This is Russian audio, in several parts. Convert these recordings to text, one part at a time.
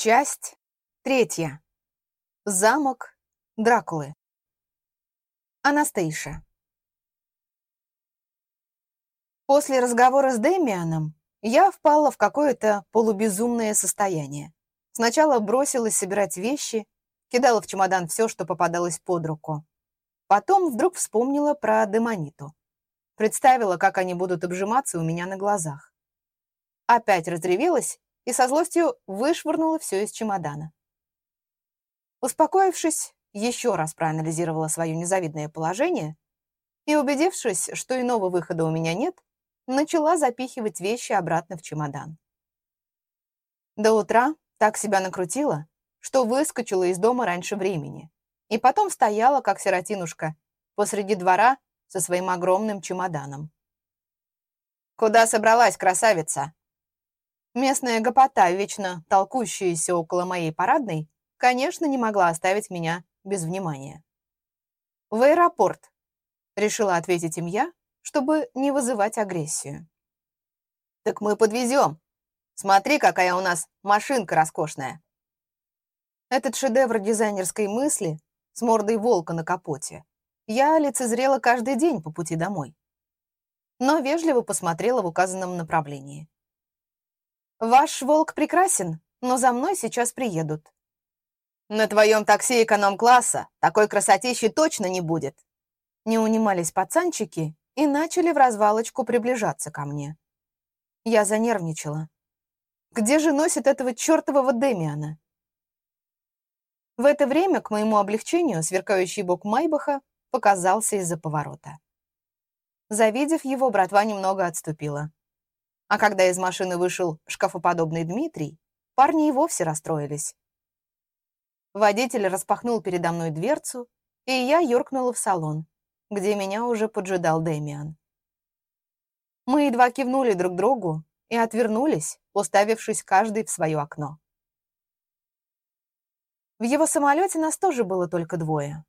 Часть третья. Замок Дракулы. Анастейша. После разговора с Дэмианом я впала в какое-то полубезумное состояние. Сначала бросилась собирать вещи, кидала в чемодан все, что попадалось под руку. Потом вдруг вспомнила про демониту. Представила, как они будут обжиматься у меня на глазах. Опять разревелась и со злостью вышвырнула все из чемодана. Успокоившись, еще раз проанализировала свое незавидное положение и, убедившись, что иного выхода у меня нет, начала запихивать вещи обратно в чемодан. До утра так себя накрутила, что выскочила из дома раньше времени, и потом стояла, как сиротинушка, посреди двора со своим огромным чемоданом. «Куда собралась, красавица?» Местная гопота, вечно толкущаяся около моей парадной, конечно, не могла оставить меня без внимания. «В аэропорт», — решила ответить им я, чтобы не вызывать агрессию. «Так мы подвезем. Смотри, какая у нас машинка роскошная». Этот шедевр дизайнерской мысли с мордой волка на капоте я лицезрела каждый день по пути домой. Но вежливо посмотрела в указанном направлении. «Ваш волк прекрасен, но за мной сейчас приедут». «На твоем такси эконом-класса такой красотищи точно не будет!» Не унимались пацанчики и начали в развалочку приближаться ко мне. Я занервничала. «Где же носит этого чертового Демиана?» В это время, к моему облегчению, сверкающий бок Майбаха показался из-за поворота. Завидев его, братва немного отступила. А когда из машины вышел шкафоподобный Дмитрий, парни и вовсе расстроились. Водитель распахнул передо мной дверцу, и я юркнула в салон, где меня уже поджидал Дэмиан. Мы едва кивнули друг другу и отвернулись, уставившись каждый в свое окно. В его самолете нас тоже было только двое.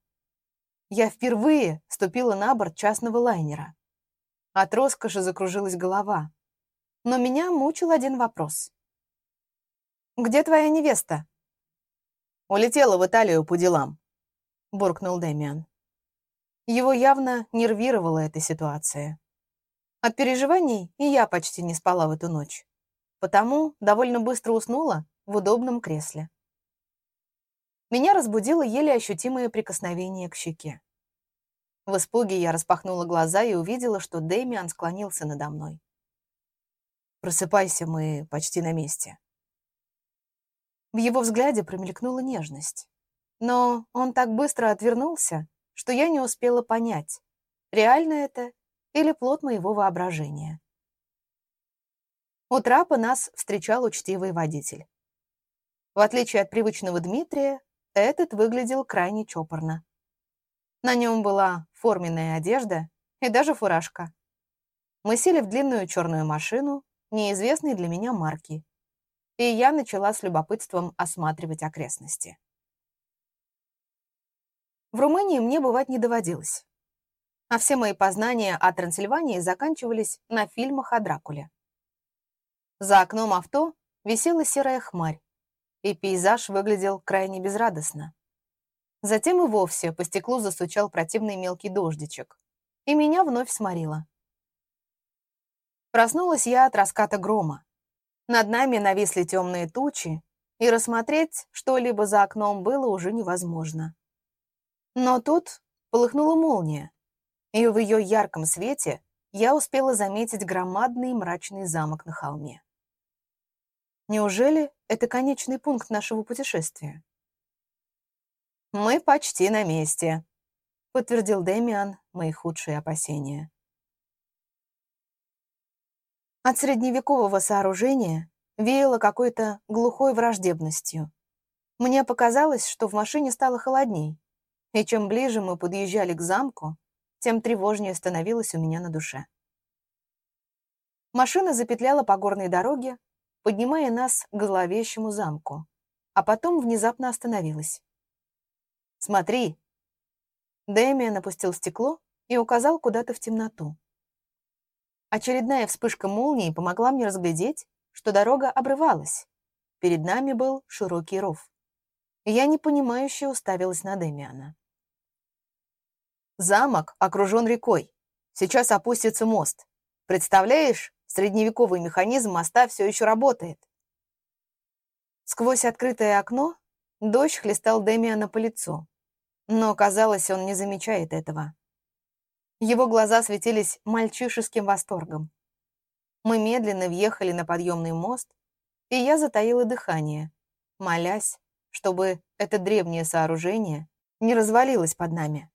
Я впервые ступила на борт частного лайнера. От роскоши закружилась голова но меня мучил один вопрос. «Где твоя невеста?» «Улетела в Италию по делам», — буркнул Дэмиан. Его явно нервировала эта ситуация. От переживаний и я почти не спала в эту ночь, потому довольно быстро уснула в удобном кресле. Меня разбудило еле ощутимое прикосновение к щеке. В испуге я распахнула глаза и увидела, что Дэмиан склонился надо мной. Просыпайся, мы почти на месте. В его взгляде промелькнула нежность. Но он так быстро отвернулся, что я не успела понять, реально это или плод моего воображения. У трапа нас встречал учтивый водитель. В отличие от привычного Дмитрия, этот выглядел крайне чопорно. На нем была форменная одежда и даже фуражка. Мы сели в длинную черную машину, неизвестной для меня марки, и я начала с любопытством осматривать окрестности. В Румынии мне бывать не доводилось, а все мои познания о Трансильвании заканчивались на фильмах о Дракуле. За окном авто висела серая хмарь, и пейзаж выглядел крайне безрадостно. Затем и вовсе по стеклу застучал противный мелкий дождичек, и меня вновь сморило. Проснулась я от раската грома. Над нами нависли темные тучи, и рассмотреть что-либо за окном было уже невозможно. Но тут полыхнула молния, и в ее ярком свете я успела заметить громадный мрачный замок на холме. Неужели это конечный пункт нашего путешествия? «Мы почти на месте», — подтвердил Дэмиан мои худшие опасения. От средневекового сооружения веяло какой-то глухой враждебностью. Мне показалось, что в машине стало холодней, и чем ближе мы подъезжали к замку, тем тревожнее становилось у меня на душе. Машина запетляла по горной дороге, поднимая нас к зловещему замку, а потом внезапно остановилась. «Смотри!» Дэмиан опустил стекло и указал куда-то в темноту. Очередная вспышка молнии помогла мне разглядеть, что дорога обрывалась, перед нами был широкий ров. Я непонимающе уставилась на Демиана. Замок окружен рекой. Сейчас опустится мост. Представляешь, средневековый механизм моста все еще работает. Сквозь открытое окно дождь хлестал Демиана по лицу, но, казалось, он не замечает этого. Его глаза светились мальчишеским восторгом. Мы медленно въехали на подъемный мост, и я затаила дыхание, молясь, чтобы это древнее сооружение не развалилось под нами.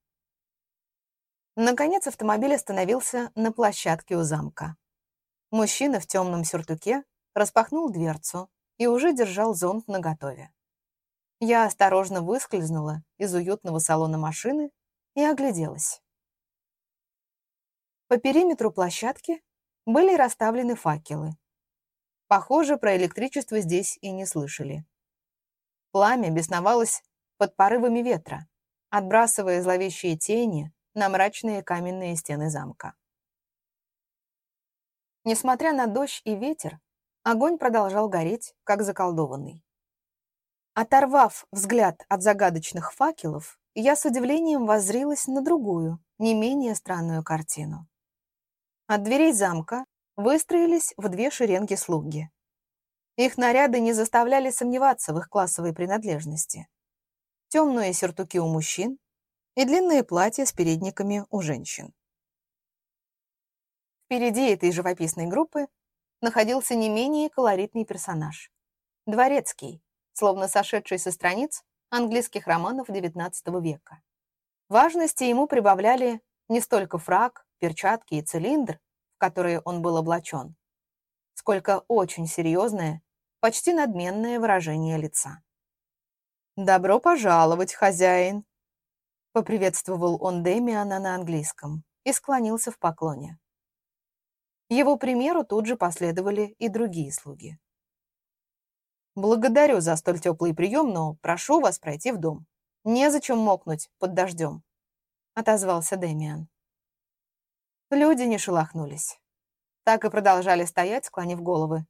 Наконец автомобиль остановился на площадке у замка. Мужчина в темном сюртуке распахнул дверцу, и уже держал зонт наготове. Я осторожно выскользнула из уютного салона машины и огляделась. По периметру площадки были расставлены факелы. Похоже, про электричество здесь и не слышали. Пламя бесновалось под порывами ветра, отбрасывая зловещие тени на мрачные каменные стены замка. Несмотря на дождь и ветер, Огонь продолжал гореть, как заколдованный. Оторвав взгляд от загадочных факелов, я с удивлением воззрилась на другую, не менее странную картину. От дверей замка выстроились в две шеренги слуги. Их наряды не заставляли сомневаться в их классовой принадлежности. Темные сюртуки у мужчин и длинные платья с передниками у женщин. Впереди этой живописной группы находился не менее колоритный персонаж. Дворецкий, словно сошедший со страниц английских романов XIX века. Важности ему прибавляли не столько фраг, перчатки и цилиндр, в которые он был облачен, сколько очень серьезное, почти надменное выражение лица. «Добро пожаловать, хозяин!» Поприветствовал он Демиана на английском и склонился в поклоне. Его примеру тут же последовали и другие слуги. «Благодарю за столь теплый прием, но прошу вас пройти в дом. Незачем мокнуть под дождем», — отозвался Дэмиан. Люди не шелохнулись. Так и продолжали стоять, склонив головы.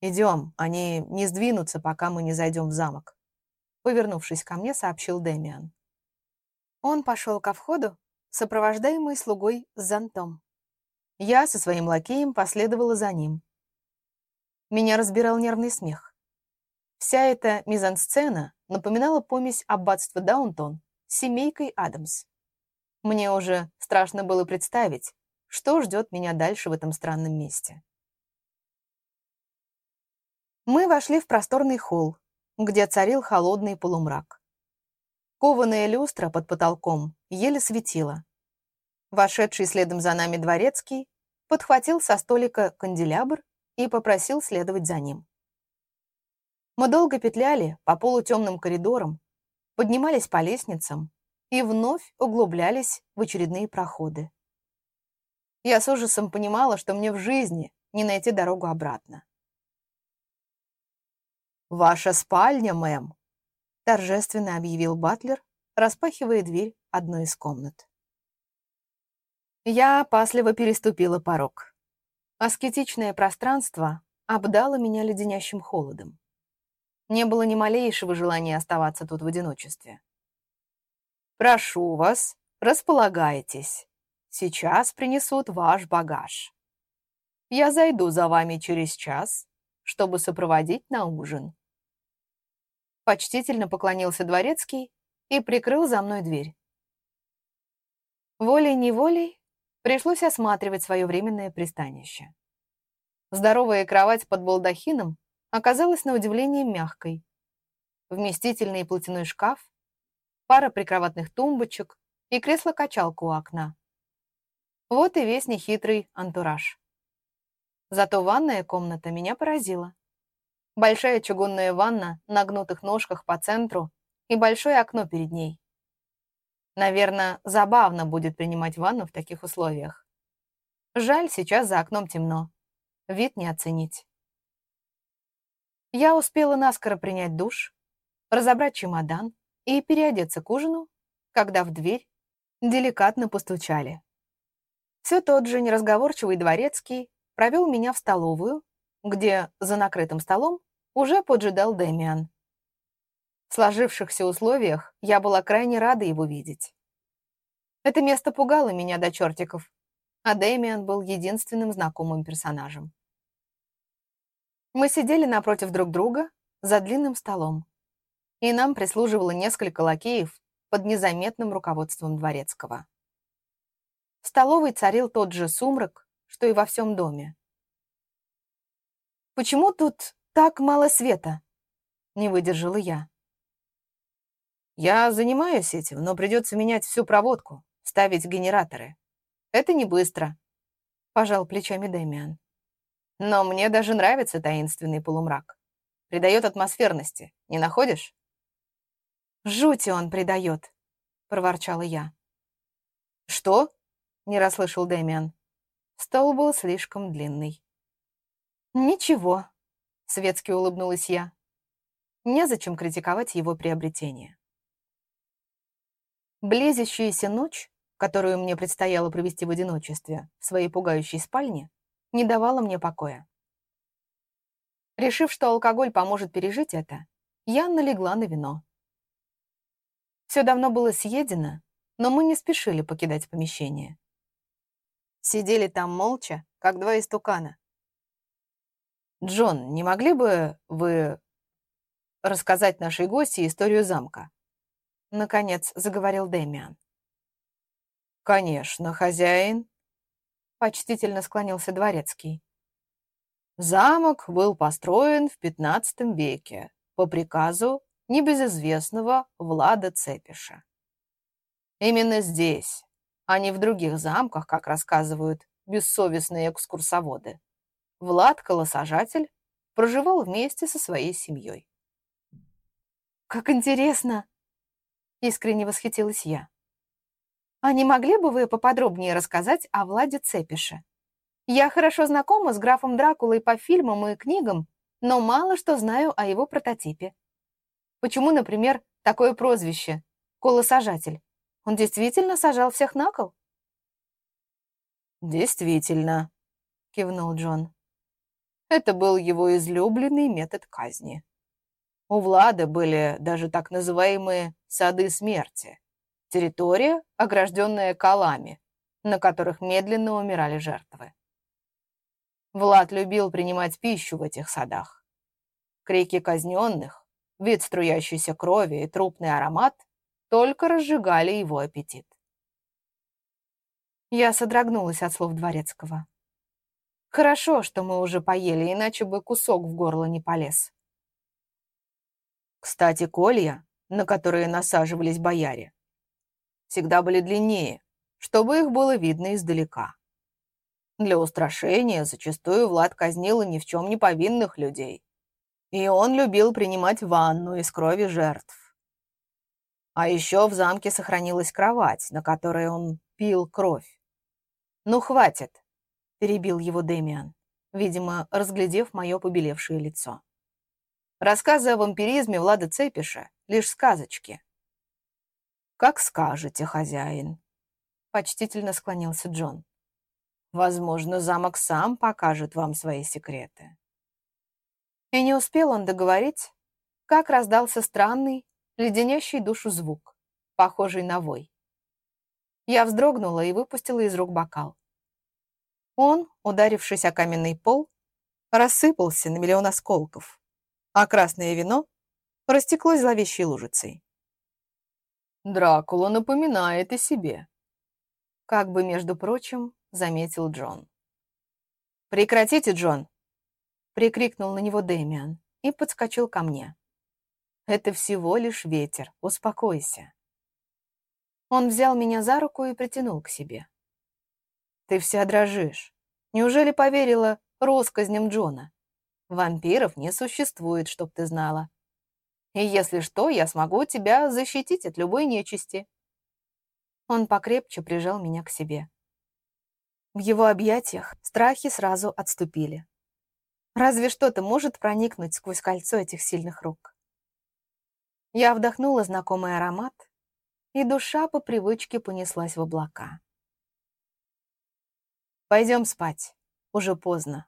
«Идем, они не сдвинутся, пока мы не зайдем в замок», — повернувшись ко мне, сообщил Дэмиан. Он пошел ко входу, сопровождаемый слугой с зонтом. Я со своим лакеем последовала за ним. Меня разбирал нервный смех. Вся эта мизансцена напоминала помесь аббатства Даунтон с семейкой Адамс. Мне уже страшно было представить, что ждет меня дальше в этом странном месте. Мы вошли в просторный холл, где царил холодный полумрак. Кованая люстра под потолком еле светила. Вошедший следом за нами дворецкий подхватил со столика канделябр и попросил следовать за ним. Мы долго петляли по полутемным коридорам, поднимались по лестницам и вновь углублялись в очередные проходы. Я с ужасом понимала, что мне в жизни не найти дорогу обратно. «Ваша спальня, мэм», — торжественно объявил Батлер, распахивая дверь одной из комнат. Я опасливо переступила порог. Аскетичное пространство обдало меня леденящим холодом. Не было ни малейшего желания оставаться тут в одиночестве. «Прошу вас, располагайтесь. Сейчас принесут ваш багаж. Я зайду за вами через час, чтобы сопроводить на ужин». Почтительно поклонился дворецкий и прикрыл за мной дверь. Волей-неволей Пришлось осматривать свое временное пристанище. Здоровая кровать под балдахином оказалась на удивление мягкой. Вместительный платяной шкаф, пара прикроватных тумбочек и кресло-качалка у окна. Вот и весь нехитрый антураж. Зато ванная комната меня поразила. Большая чугунная ванна на гнутых ножках по центру и большое окно перед ней. Наверное, забавно будет принимать ванну в таких условиях. Жаль, сейчас за окном темно. Вид не оценить. Я успела наскоро принять душ, разобрать чемодан и переодеться к ужину, когда в дверь деликатно постучали. Все тот же неразговорчивый дворецкий провел меня в столовую, где за накрытым столом уже поджидал Дэмиан. В сложившихся условиях я была крайне рада его видеть. Это место пугало меня до чертиков, а Дэмиан был единственным знакомым персонажем. Мы сидели напротив друг друга за длинным столом, и нам прислуживало несколько лакеев под незаметным руководством дворецкого. В столовой царил тот же сумрак, что и во всем доме. «Почему тут так мало света?» — не выдержала я. «Я занимаюсь этим, но придется менять всю проводку, ставить генераторы. Это не быстро», — пожал плечами Дэмиан. «Но мне даже нравится таинственный полумрак. Придает атмосферности, не находишь?» «Жути он придает», — проворчала я. «Что?» — не расслышал Дэмиан. Стол был слишком длинный. «Ничего», — светски улыбнулась я. Незачем критиковать его приобретение. Близящаяся ночь, которую мне предстояло провести в одиночестве в своей пугающей спальне, не давала мне покоя. Решив, что алкоголь поможет пережить это, я налегла на вино. Все давно было съедено, но мы не спешили покидать помещение. Сидели там молча, как два истукана. «Джон, не могли бы вы рассказать нашей гости историю замка?» Наконец заговорил Дэмиан. «Конечно, хозяин», — почтительно склонился дворецкий. Замок был построен в XV веке по приказу небезызвестного Влада Цепиша. Именно здесь, а не в других замках, как рассказывают бессовестные экскурсоводы, Влад Колосажатель проживал вместе со своей семьей. «Как интересно!» Искренне восхитилась я. А не могли бы вы поподробнее рассказать о Владе Цепише? Я хорошо знакома с графом Дракулой по фильмам и книгам, но мало что знаю о его прототипе. Почему, например, такое прозвище — колосажатель? Он действительно сажал всех на кол? «Действительно», — кивнул Джон. Это был его излюбленный метод казни. У Влада были даже так называемые «сады смерти» — территория, огражденная колами, на которых медленно умирали жертвы. Влад любил принимать пищу в этих садах. Крики казненных, вид струящейся крови и трупный аромат только разжигали его аппетит. Я содрогнулась от слов Дворецкого. Хорошо, что мы уже поели, иначе бы кусок в горло не полез. Кстати, колья, на которые насаживались бояре, всегда были длиннее, чтобы их было видно издалека. Для устрашения зачастую Влад казнил ни в чем не повинных людей. И он любил принимать ванну из крови жертв. А еще в замке сохранилась кровать, на которой он пил кровь. «Ну, хватит!» — перебил его Демиан, видимо, разглядев мое побелевшее лицо. Рассказы о вампиризме Влада Цепиша — лишь сказочки. «Как скажете, хозяин», — почтительно склонился Джон. «Возможно, замок сам покажет вам свои секреты». И не успел он договорить, как раздался странный, леденящий душу звук, похожий на вой. Я вздрогнула и выпустила из рук бокал. Он, ударившись о каменный пол, рассыпался на миллион осколков а красное вино растеклось зловещей лужицей. «Дракула напоминает о себе», — как бы, между прочим, заметил Джон. «Прекратите, Джон!» — прикрикнул на него Дэмиан и подскочил ко мне. «Это всего лишь ветер, успокойся». Он взял меня за руку и притянул к себе. «Ты вся дрожишь. Неужели поверила россказням Джона? Вампиров не существует, чтоб ты знала. И если что, я смогу тебя защитить от любой нечисти». Он покрепче прижал меня к себе. В его объятиях страхи сразу отступили. Разве что-то может проникнуть сквозь кольцо этих сильных рук? Я вдохнула знакомый аромат, и душа по привычке понеслась в облака. «Пойдем спать. Уже поздно.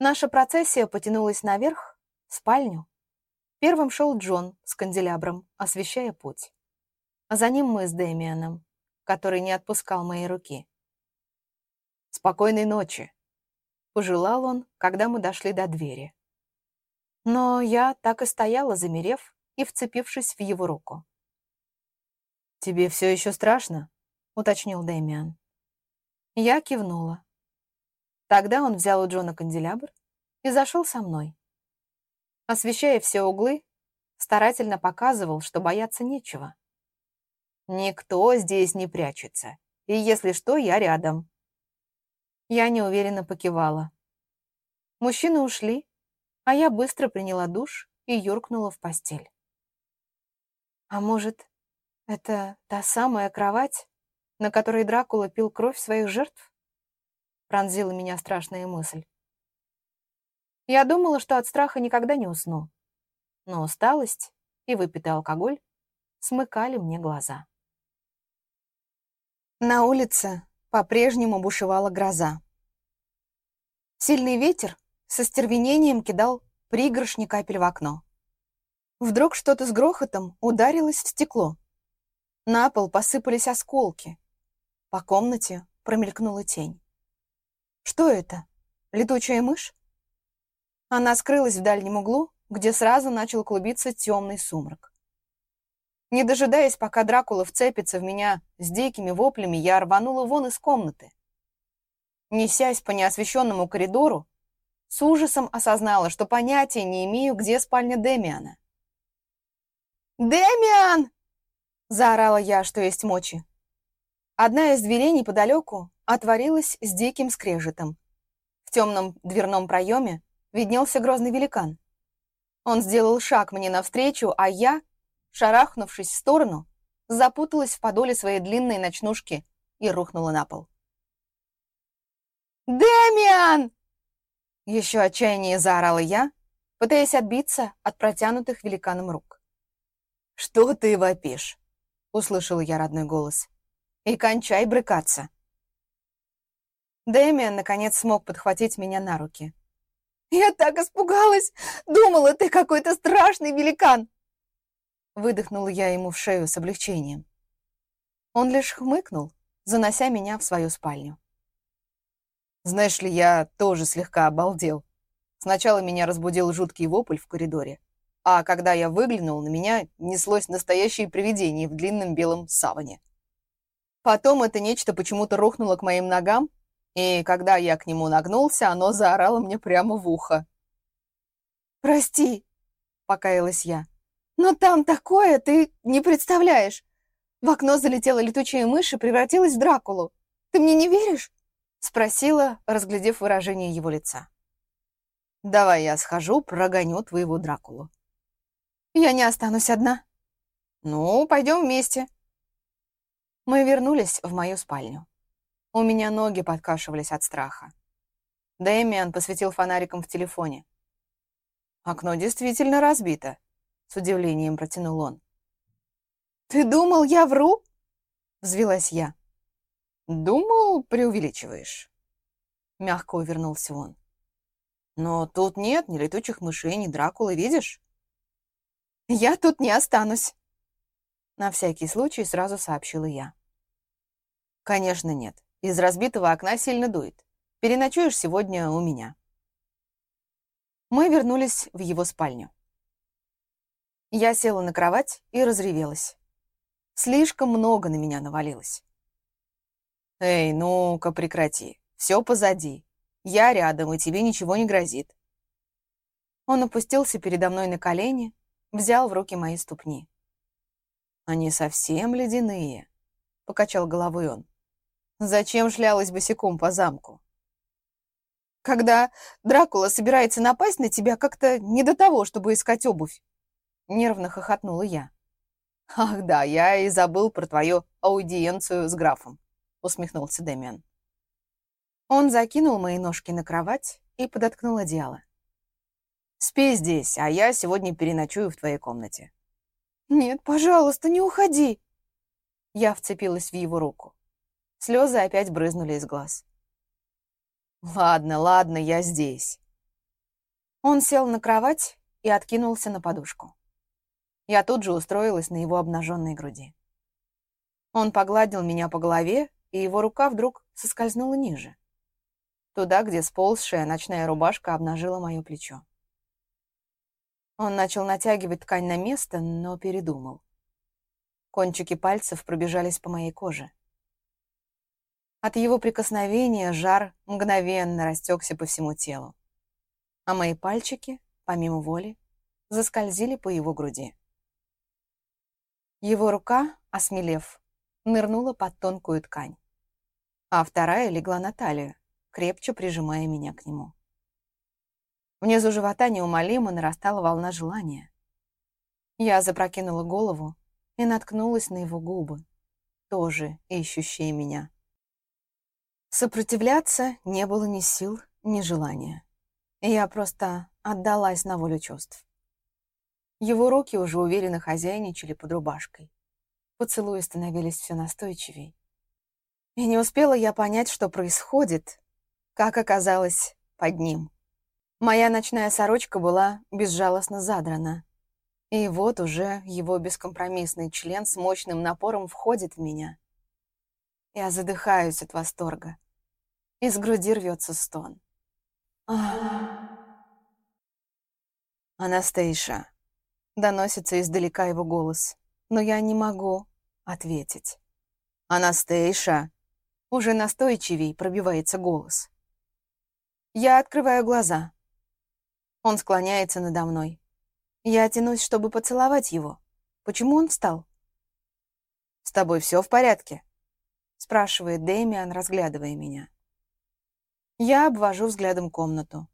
Наша процессия потянулась наверх, в спальню. Первым шел Джон с канделябром, освещая путь. А за ним мы с Дэмианом, который не отпускал моей руки. «Спокойной ночи», — пожелал он, когда мы дошли до двери. Но я так и стояла, замерев и вцепившись в его руку. «Тебе все еще страшно?» — уточнил Дэмиан. Я кивнула. Тогда он взял у Джона канделябр и зашел со мной. Освещая все углы, старательно показывал, что бояться нечего. Никто здесь не прячется, и если что, я рядом. Я неуверенно покивала. Мужчины ушли, а я быстро приняла душ и юркнула в постель. А может, это та самая кровать, на которой Дракула пил кровь своих жертв? Пронзила меня страшная мысль. Я думала, что от страха никогда не усну. Но усталость и выпитый алкоголь смыкали мне глаза. На улице по-прежнему бушевала гроза. Сильный ветер со стервенением кидал пригоршни капель в окно. Вдруг что-то с грохотом ударилось в стекло. На пол посыпались осколки. По комнате промелькнула тень. Что это? Летучая мышь? Она скрылась в дальнем углу, где сразу начал клубиться темный сумрак. Не дожидаясь, пока Дракула вцепится в меня с дикими воплями, я рванула вон из комнаты. Несясь по неосвещенному коридору, с ужасом осознала, что понятия не имею, где спальня Демиана. «Демиан!» — заорала я, что есть мочи. Одна из дверей неподалеку отворилась с диким скрежетом. В темном дверном проеме виднелся грозный великан. Он сделал шаг мне навстречу, а я, шарахнувшись в сторону, запуталась в подоле своей длинной ночнушки и рухнула на пол. «Дэмиан!» Еще отчаяннее заорала я, пытаясь отбиться от протянутых великаном рук. «Что ты вопишь?» — услышала я родной голос. «И кончай брыкаться!» Дэмиан, наконец, смог подхватить меня на руки. «Я так испугалась! Думала, ты какой-то страшный великан!» Выдохнула я ему в шею с облегчением. Он лишь хмыкнул, занося меня в свою спальню. Знаешь ли, я тоже слегка обалдел. Сначала меня разбудил жуткий вопль в коридоре, а когда я выглянул, на меня неслось настоящее привидение в длинном белом саване. Потом это нечто почему-то рухнуло к моим ногам и когда я к нему нагнулся, оно заорало мне прямо в ухо. «Прости», — покаялась я, — «но там такое, ты не представляешь. В окно залетела летучая мышь и превратилась в Дракулу. Ты мне не веришь?» — спросила, разглядев выражение его лица. «Давай я схожу, прогоню твоего Дракулу». «Я не останусь одна». «Ну, пойдем вместе». Мы вернулись в мою спальню. У меня ноги подкашивались от страха. Дэмиан посветил фонариком в телефоне. «Окно действительно разбито», — с удивлением протянул он. «Ты думал, я вру?» — взвелась я. «Думал, преувеличиваешь», — мягко увернулся он. «Но тут нет ни летучих мышей, ни Дракулы, видишь?» «Я тут не останусь», — на всякий случай сразу сообщила я. «Конечно нет. Из разбитого окна сильно дует. Переночуешь сегодня у меня». Мы вернулись в его спальню. Я села на кровать и разревелась. Слишком много на меня навалилось. «Эй, ну-ка прекрати. Все позади. Я рядом, и тебе ничего не грозит». Он опустился передо мной на колени, взял в руки мои ступни. «Они совсем ледяные», — покачал головой он. Зачем шлялась босиком по замку? Когда Дракула собирается напасть на тебя, как-то не до того, чтобы искать обувь. Нервно хохотнула я. Ах да, я и забыл про твою аудиенцию с графом, усмехнулся Дэмиан. Он закинул мои ножки на кровать и подоткнул одеяло. «Спи здесь, а я сегодня переночую в твоей комнате». «Нет, пожалуйста, не уходи!» Я вцепилась в его руку. Слезы опять брызнули из глаз. «Ладно, ладно, я здесь». Он сел на кровать и откинулся на подушку. Я тут же устроилась на его обнаженной груди. Он погладил меня по голове, и его рука вдруг соскользнула ниже. Туда, где сползшая ночная рубашка обнажила мое плечо. Он начал натягивать ткань на место, но передумал. Кончики пальцев пробежались по моей коже. От его прикосновения жар мгновенно растекся по всему телу, а мои пальчики, помимо воли, заскользили по его груди. Его рука, осмелев, нырнула под тонкую ткань, а вторая легла на талию, крепче прижимая меня к нему. Внизу живота неумолимо нарастала волна желания. Я запрокинула голову и наткнулась на его губы, тоже ищущие меня. Сопротивляться не было ни сил, ни желания. Я просто отдалась на волю чувств. Его руки уже уверенно хозяйничали под рубашкой. Поцелуи становились все настойчивей. И не успела я понять, что происходит, как оказалось под ним. Моя ночная сорочка была безжалостно задрана. И вот уже его бескомпромиссный член с мощным напором входит в меня. Я задыхаюсь от восторга. Из груди рвется стон. «Анастейша», — доносится издалека его голос, но я не могу ответить. «Анастейша», — уже настойчивей пробивается голос. Я открываю глаза. Он склоняется надо мной. Я тянусь, чтобы поцеловать его. Почему он встал? «С тобой все в порядке?» — спрашивает Дэмиан, разглядывая меня. Я обвожу взглядом комнату.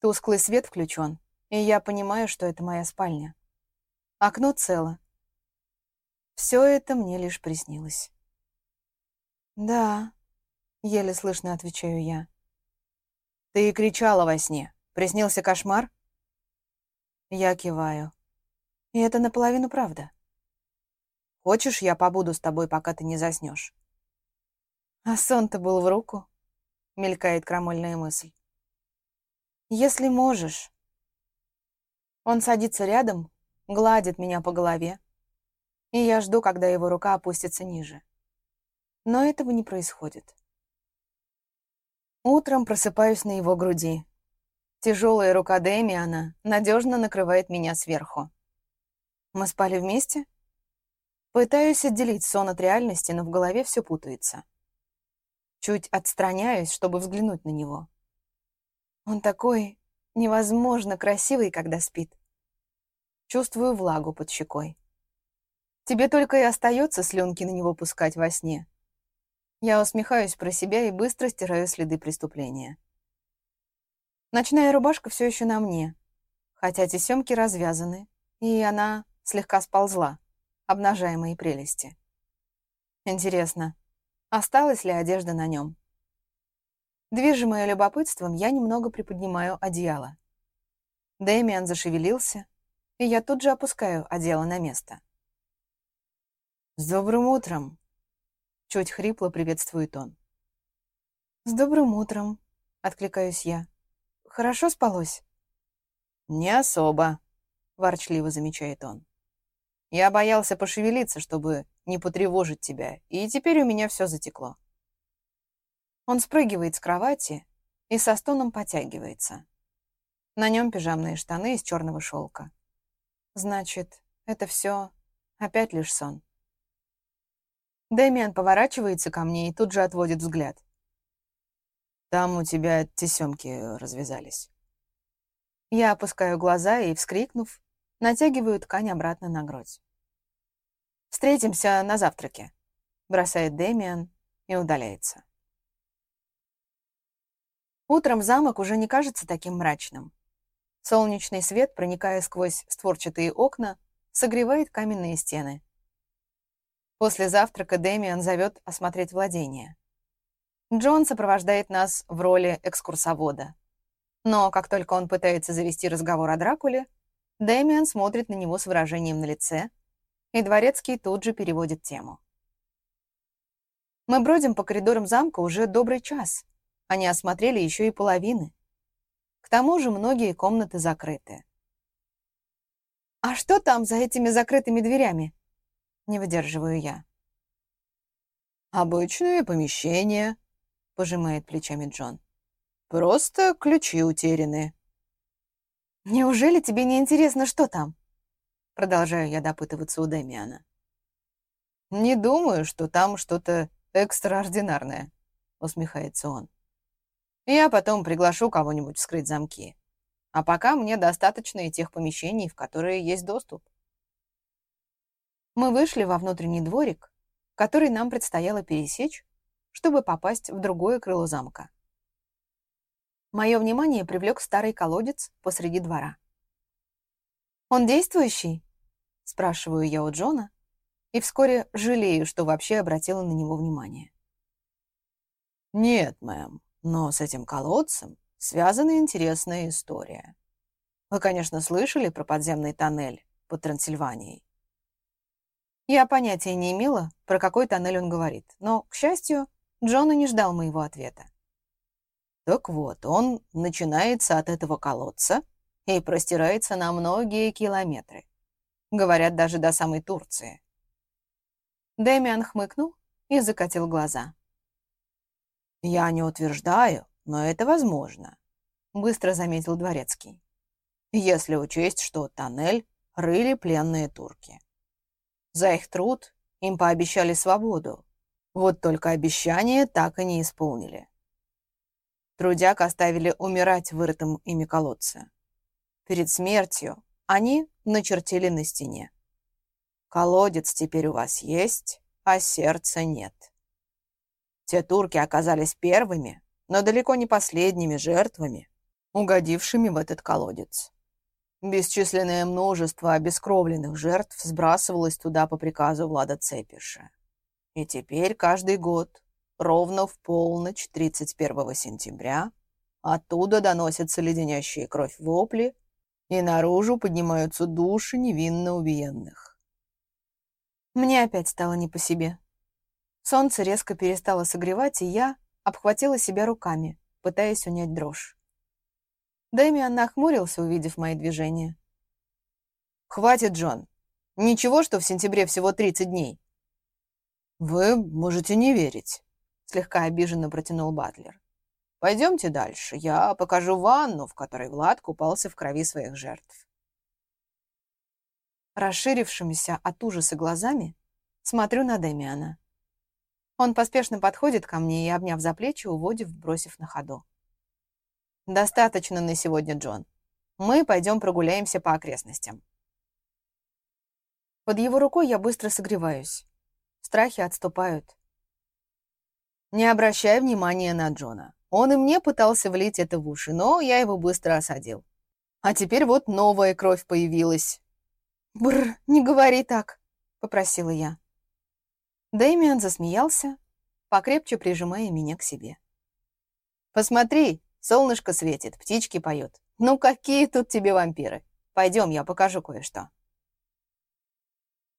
Тусклый свет включен, и я понимаю, что это моя спальня. Окно цело. Все это мне лишь приснилось. «Да», — еле слышно отвечаю я. «Ты кричала во сне. Приснился кошмар?» Я киваю. И это наполовину правда. «Хочешь, я побуду с тобой, пока ты не заснешь?» А сон-то был в руку мелькает крамольная мысль. Если можешь. Он садится рядом, гладит меня по голове, и я жду, когда его рука опустится ниже. Но этого не происходит. Утром просыпаюсь на его груди. Тяжелая рука Дэмиана надежно накрывает меня сверху. Мы спали вместе? Пытаюсь отделить сон от реальности, но в голове все путается. Чуть отстраняюсь, чтобы взглянуть на него. Он такой невозможно красивый, когда спит. Чувствую влагу под щекой. Тебе только и остается слюнки на него пускать во сне. Я усмехаюсь про себя и быстро стираю следы преступления. Ночная рубашка все еще на мне, хотя тесемки развязаны, и она слегка сползла, обнажая мои прелести. Интересно, Осталась ли одежда на нем? Движимая любопытством, я немного приподнимаю одеяло. Дэмиан зашевелился, и я тут же опускаю одеяло на место. «С добрым утром!» — чуть хрипло приветствует он. «С добрым утром!» — откликаюсь я. «Хорошо спалось?» «Не особо», — ворчливо замечает он. «Я боялся пошевелиться, чтобы не потревожить тебя, и теперь у меня все затекло. Он спрыгивает с кровати и со стоном потягивается. На нем пижамные штаны из черного шелка. Значит, это все опять лишь сон. Дэмиан поворачивается ко мне и тут же отводит взгляд. Там у тебя тесемки развязались. Я опускаю глаза и, вскрикнув, натягиваю ткань обратно на грудь. «Встретимся на завтраке», — бросает Дэмиан и удаляется. Утром замок уже не кажется таким мрачным. Солнечный свет, проникая сквозь створчатые окна, согревает каменные стены. После завтрака Дэмиан зовет осмотреть владение. Джон сопровождает нас в роли экскурсовода. Но как только он пытается завести разговор о Дракуле, Дэмиан смотрит на него с выражением на лице, и Дворецкий тут же переводит тему. Мы бродим по коридорам замка уже добрый час, не осмотрели еще и половины. К тому же многие комнаты закрыты. «А что там за этими закрытыми дверями?» Не выдерживаю я. «Обычные помещения», — пожимает плечами Джон. «Просто ключи утеряны». «Неужели тебе не интересно, что там?» Продолжаю я допытываться у Демиана. «Не думаю, что там что-то экстраординарное», — усмехается он. «Я потом приглашу кого-нибудь вскрыть замки. А пока мне достаточно и тех помещений, в которые есть доступ». Мы вышли во внутренний дворик, который нам предстояло пересечь, чтобы попасть в другое крыло замка. Мое внимание привлек старый колодец посреди двора. «Он действующий?» — спрашиваю я у Джона, и вскоре жалею, что вообще обратила на него внимание. «Нет, мэм, но с этим колодцем связана интересная история. Вы, конечно, слышали про подземный тоннель под Трансильванией?» Я понятия не имела, про какой тоннель он говорит, но, к счастью, Джона не ждал моего ответа. Так вот, он начинается от этого колодца и простирается на многие километры. Говорят, даже до самой Турции. Дэмиан хмыкнул и закатил глаза. «Я не утверждаю, но это возможно», — быстро заметил Дворецкий. «Если учесть, что тоннель рыли пленные турки. За их труд им пообещали свободу, вот только обещание так и не исполнили. Трудяк оставили умирать в вырытом ими колодце. Перед смертью они начертили на стене. Колодец теперь у вас есть, а сердца нет. Те турки оказались первыми, но далеко не последними жертвами, угодившими в этот колодец. Бесчисленное множество обескровленных жертв сбрасывалось туда по приказу Влада Цепиша. И теперь каждый год, ровно в полночь 31 сентября, оттуда доносятся леденящие кровь вопли, и наружу поднимаются души невинно убиенных. Мне опять стало не по себе. Солнце резко перестало согревать, и я обхватила себя руками, пытаясь унять дрожь. Дэмиан нахмурился, увидев мои движения. «Хватит, Джон. Ничего, что в сентябре всего 30 дней». «Вы можете не верить», — слегка обиженно протянул Батлер. «Пойдемте дальше. Я покажу ванну, в которой Влад купался в крови своих жертв расширившимися от ужаса глазами, смотрю на Демиана. Он поспешно подходит ко мне и, обняв за плечи, уводив, бросив на ходу. «Достаточно на сегодня, Джон. Мы пойдем прогуляемся по окрестностям». Под его рукой я быстро согреваюсь. Страхи отступают. Не обращай внимания на Джона. Он и мне пытался влить это в уши, но я его быстро осадил. А теперь вот новая кровь появилась. «Бррр, не говори так», — попросила я. Дэмиан засмеялся, покрепче прижимая меня к себе. «Посмотри, солнышко светит, птички поют. Ну какие тут тебе вампиры? Пойдем, я покажу кое-что».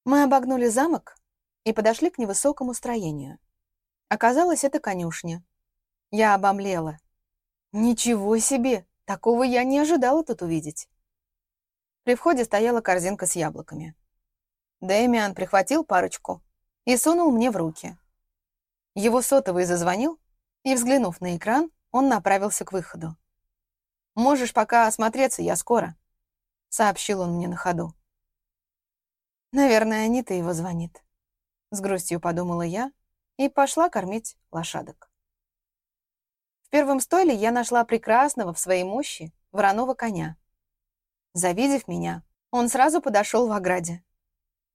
Мы обогнули замок и подошли к невысокому строению. Оказалось, это конюшня. Я обомлела. Ничего себе! Такого я не ожидала тут увидеть. При входе стояла корзинка с яблоками. Дэмиан прихватил парочку и сунул мне в руки. Его сотовый зазвонил, и, взглянув на экран, он направился к выходу. «Можешь пока осмотреться, я скоро», — сообщил он мне на ходу. «Наверное, Анита его звонит», — с грустью подумала я и пошла кормить лошадок. В первом стойле я нашла прекрасного в своей мощи вороного коня. Завидев меня, он сразу подошел в ограде.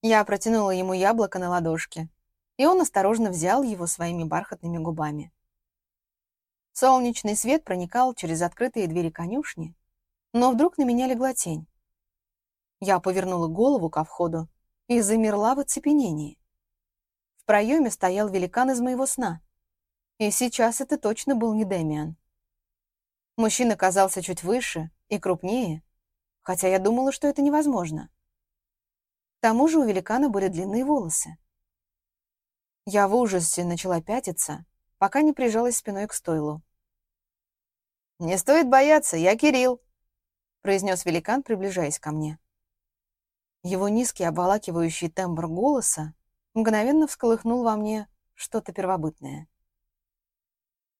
Я протянула ему яблоко на ладошке, и он осторожно взял его своими бархатными губами. Солнечный свет проникал через открытые двери конюшни, но вдруг на меня легла тень. Я повернула голову ко входу и замерла в оцепенении. В проеме стоял великан из моего сна, и сейчас это точно был не Дэмиан. Мужчина казался чуть выше и крупнее, хотя я думала, что это невозможно. Тому же у великана были длинные волосы. Я в ужасе начала пятиться, пока не прижалась спиной к стойлу. «Не стоит бояться, я Кирилл», — произнес великан, приближаясь ко мне. Его низкий обволакивающий тембр голоса мгновенно всколыхнул во мне что-то первобытное.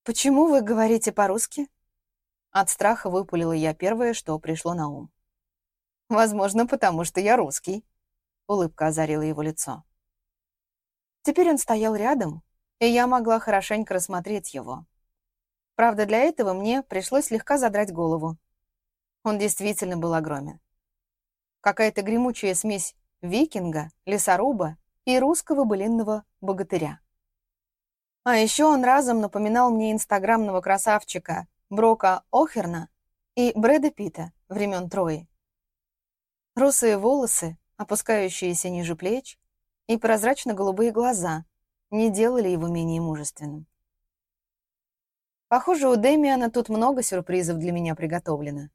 «Почему вы говорите по-русски?» От страха выпалила я первое, что пришло на ум. «Возможно, потому что я русский», — улыбка озарила его лицо. Теперь он стоял рядом, и я могла хорошенько рассмотреть его. Правда, для этого мне пришлось слегка задрать голову. Он действительно был огромен. Какая-то гремучая смесь викинга, лесоруба и русского былинного богатыря. А еще он разом напоминал мне инстаграмного красавчика Брока Охерна и Брэда Питта времен Трои. Русые волосы, опускающиеся ниже плеч, и прозрачно-голубые глаза не делали его менее мужественным. Похоже, у Дэмиана тут много сюрпризов для меня приготовлено.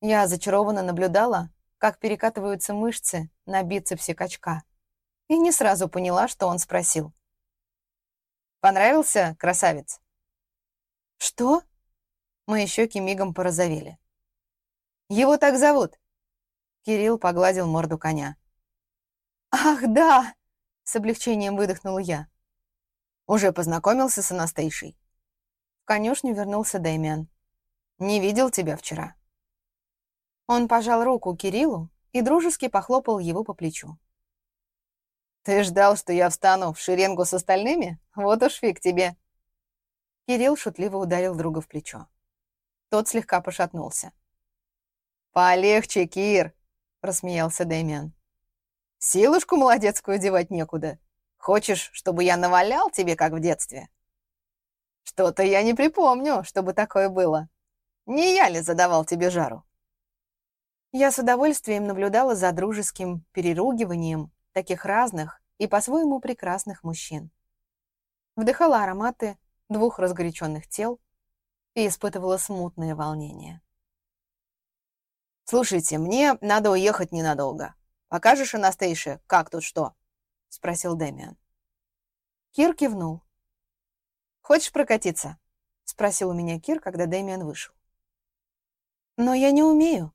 Я зачарованно наблюдала, как перекатываются мышцы на бицепсе качка, и не сразу поняла, что он спросил. «Понравился, красавец?» «Что?» Мои щеки мигом порозовели. «Его так зовут!» Кирилл погладил морду коня. «Ах, да!» — с облегчением выдохнула я. Уже познакомился с Анастейшей. В конюшню вернулся Дэмиан. «Не видел тебя вчера». Он пожал руку Кириллу и дружески похлопал его по плечу. «Ты ждал, что я встану в шеренгу с остальными? Вот уж фиг тебе!» Кирилл шутливо ударил друга в плечо. Тот слегка пошатнулся. «Полегче, Кир!» — рассмеялся Дэмиан. Силушку молодецкую девать некуда. Хочешь, чтобы я навалял тебе, как в детстве? Что-то я не припомню, чтобы такое было. Не я ли задавал тебе жару? Я с удовольствием наблюдала за дружеским переругиванием таких разных и по-своему прекрасных мужчин. Вдыхала ароматы двух разгоряченных тел и испытывала смутное волнение. «Слушайте, мне надо уехать ненадолго. Покажешь, Анастейше, как тут что?» — спросил Дэмиан. Кир кивнул. «Хочешь прокатиться?» — спросил у меня Кир, когда Дэмиан вышел. «Но я не умею».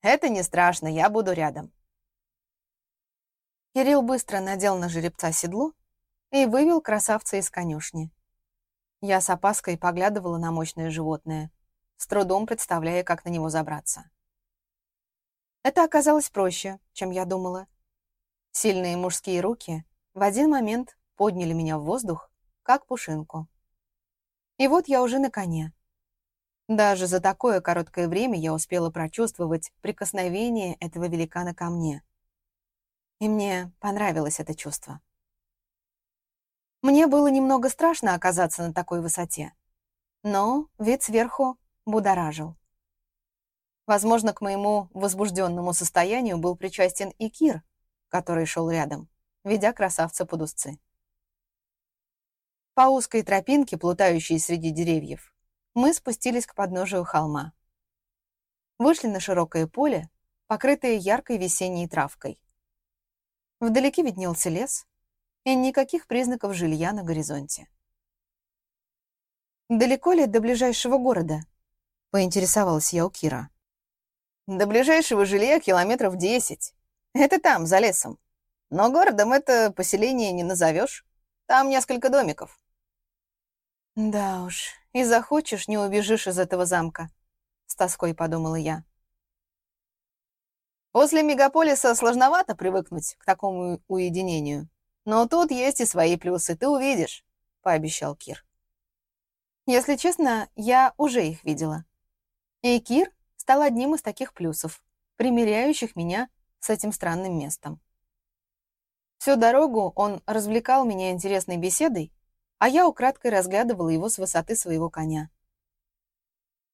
«Это не страшно, я буду рядом». Кирилл быстро надел на жеребца седло и вывел красавца из конюшни. Я с опаской поглядывала на мощное животное, с трудом представляя, как на него забраться. Это оказалось проще, чем я думала. Сильные мужские руки в один момент подняли меня в воздух, как пушинку. И вот я уже на коне. Даже за такое короткое время я успела прочувствовать прикосновение этого великана ко мне. И мне понравилось это чувство. Мне было немного страшно оказаться на такой высоте, но вид сверху будоражил. Возможно, к моему возбужденному состоянию был причастен и Кир, который шел рядом, ведя красавца под узцы. По узкой тропинке, плутающей среди деревьев, мы спустились к подножию холма. Вышли на широкое поле, покрытое яркой весенней травкой. Вдалеке виднелся лес, и никаких признаков жилья на горизонте. «Далеко ли до ближайшего города?» — поинтересовалась я у Кира. До ближайшего жилья километров десять. Это там, за лесом. Но городом это поселение не назовешь. Там несколько домиков. Да уж, и захочешь, не убежишь из этого замка. С тоской подумала я. После мегаполиса сложновато привыкнуть к такому уединению. Но тут есть и свои плюсы, ты увидишь, пообещал Кир. Если честно, я уже их видела. И Кир стал одним из таких плюсов, примеряющих меня с этим странным местом. Всю дорогу он развлекал меня интересной беседой, а я украдкой разглядывала его с высоты своего коня.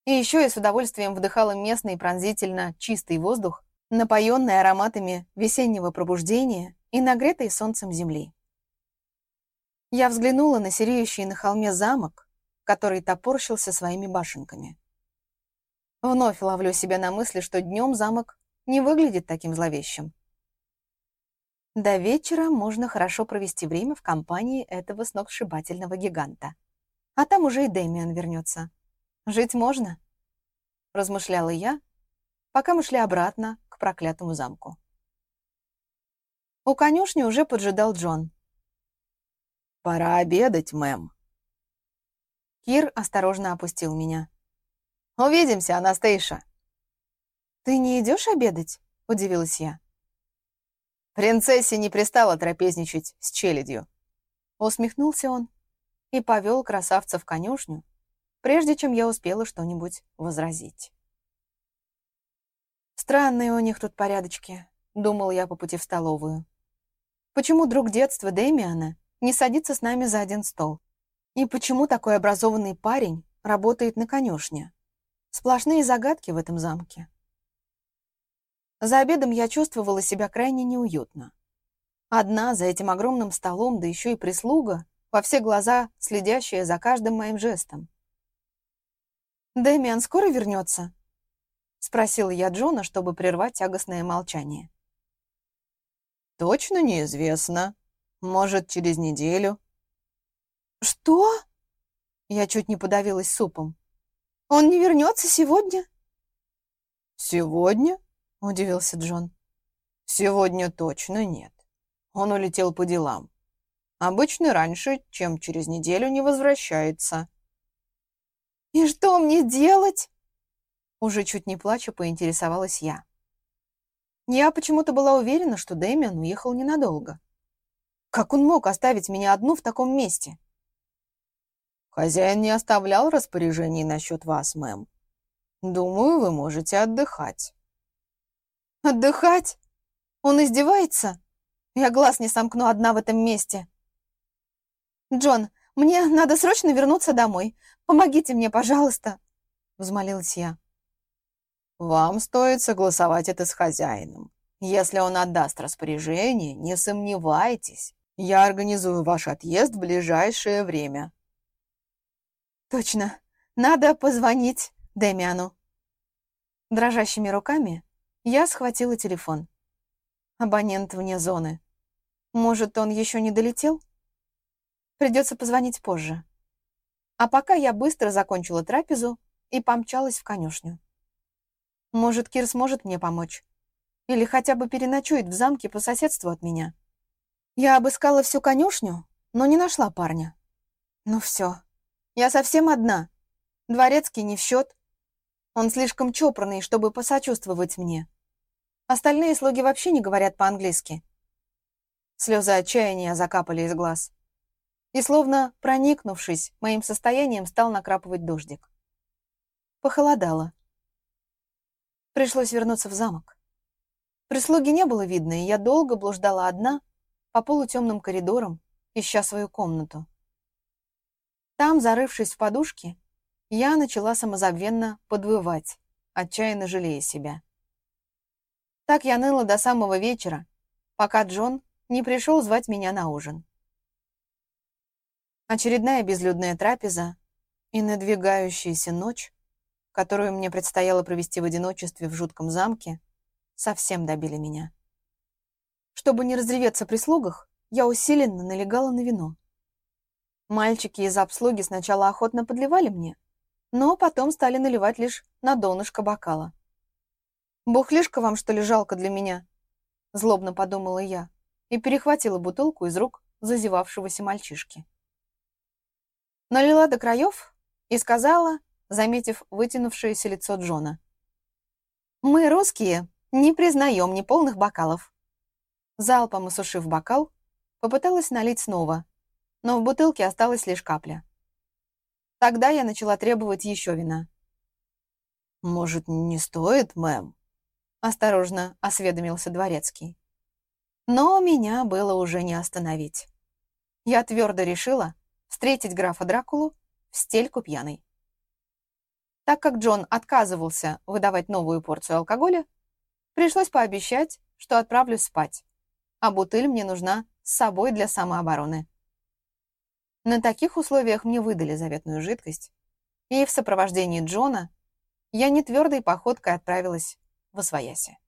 И еще я с удовольствием вдыхала местный пронзительно чистый воздух, напоенный ароматами весеннего пробуждения и нагретой солнцем земли. Я взглянула на сереющий на холме замок, который топорщился своими башенками. Вновь ловлю себя на мысли, что днем замок не выглядит таким зловещим. До вечера можно хорошо провести время в компании этого сногсшибательного гиганта. А там уже и Дэмиан вернется. жить можно», — размышляла я, пока мы шли обратно к проклятому замку. У конюшни уже поджидал Джон. «Пора обедать, мэм». Кир осторожно опустил меня. «Увидимся, Анастейша». «Ты не идешь обедать?» — удивилась я. «Принцессе не пристало трапезничать с челядью». Усмехнулся он и повел красавца в конюшню, прежде чем я успела что-нибудь возразить. Странные у них тут порядочки, думал я по пути в столовую. Почему друг детства Дэмиана не садится с нами за один стол? И почему такой образованный парень работает на конюшне? Сплошные загадки в этом замке. За обедом я чувствовала себя крайне неуютно. Одна за этим огромным столом, да еще и прислуга, во все глаза следящая за каждым моим жестом. «Дэмиан скоро вернется?» — спросила я Джона, чтобы прервать тягостное молчание. «Точно неизвестно. Может, через неделю». «Что?» Я чуть не подавилась супом. «Он не вернется сегодня?» «Сегодня?» — удивился Джон. «Сегодня точно нет. Он улетел по делам. Обычно раньше, чем через неделю, не возвращается». «И что мне делать?» Уже чуть не плача, поинтересовалась я. Я почему-то была уверена, что Дэмиан уехал ненадолго. Как он мог оставить меня одну в таком месте? Хозяин не оставлял распоряжений насчет вас, мэм. Думаю, вы можете отдыхать. Отдыхать? Он издевается? Я глаз не сомкну одна в этом месте. Джон, мне надо срочно вернуться домой. Помогите мне, пожалуйста, взмолилась я. Вам стоит согласовать это с хозяином. Если он отдаст распоряжение, не сомневайтесь. Я организую ваш отъезд в ближайшее время. Точно. Надо позвонить Демиану. Дрожащими руками я схватила телефон. Абонент вне зоны. Может, он еще не долетел? Придется позвонить позже. А пока я быстро закончила трапезу и помчалась в конюшню. Может, Кир сможет мне помочь? Или хотя бы переночует в замке по соседству от меня? Я обыскала всю конюшню, но не нашла парня. Ну все, я совсем одна. Дворецкий не в счет. Он слишком чопорный, чтобы посочувствовать мне. Остальные слуги вообще не говорят по-английски. Слезы отчаяния закапали из глаз и, словно проникнувшись моим состоянием, стал накрапывать дождик. Похолодало. Пришлось вернуться в замок. Прислуги не было видно, и я долго блуждала одна по полутемным коридорам, ища свою комнату. Там, зарывшись в подушки, я начала самозабвенно подвывать, отчаянно жалея себя. Так я ныла до самого вечера, пока Джон не пришел звать меня на ужин. Очередная безлюдная трапеза и надвигающаяся ночь, которую мне предстояло провести в одиночестве в жутком замке, совсем добили меня. Чтобы не разреветься при слугах, я усиленно налегала на вино. Мальчики из обслуги сначала охотно подливали мне, но потом стали наливать лишь на донышко бокала. «Бухлишка вам, что ли, жалко для меня?» Злобно подумала я и перехватила бутылку из рук зазевавшегося мальчишки налила до краев и сказала, заметив вытянувшееся лицо Джона. «Мы, русские, не признаем неполных бокалов». Залпом осушив бокал, попыталась налить снова, но в бутылке осталась лишь капля. Тогда я начала требовать еще вина. «Может, не стоит, мэм?» — осторожно осведомился дворецкий. Но меня было уже не остановить. Я твердо решила, встретить графа Дракулу в стельку пьяной. Так как Джон отказывался выдавать новую порцию алкоголя, пришлось пообещать, что отправлюсь спать, а бутыль мне нужна с собой для самообороны. На таких условиях мне выдали заветную жидкость, и в сопровождении Джона я не твердой походкой отправилась в Освояси.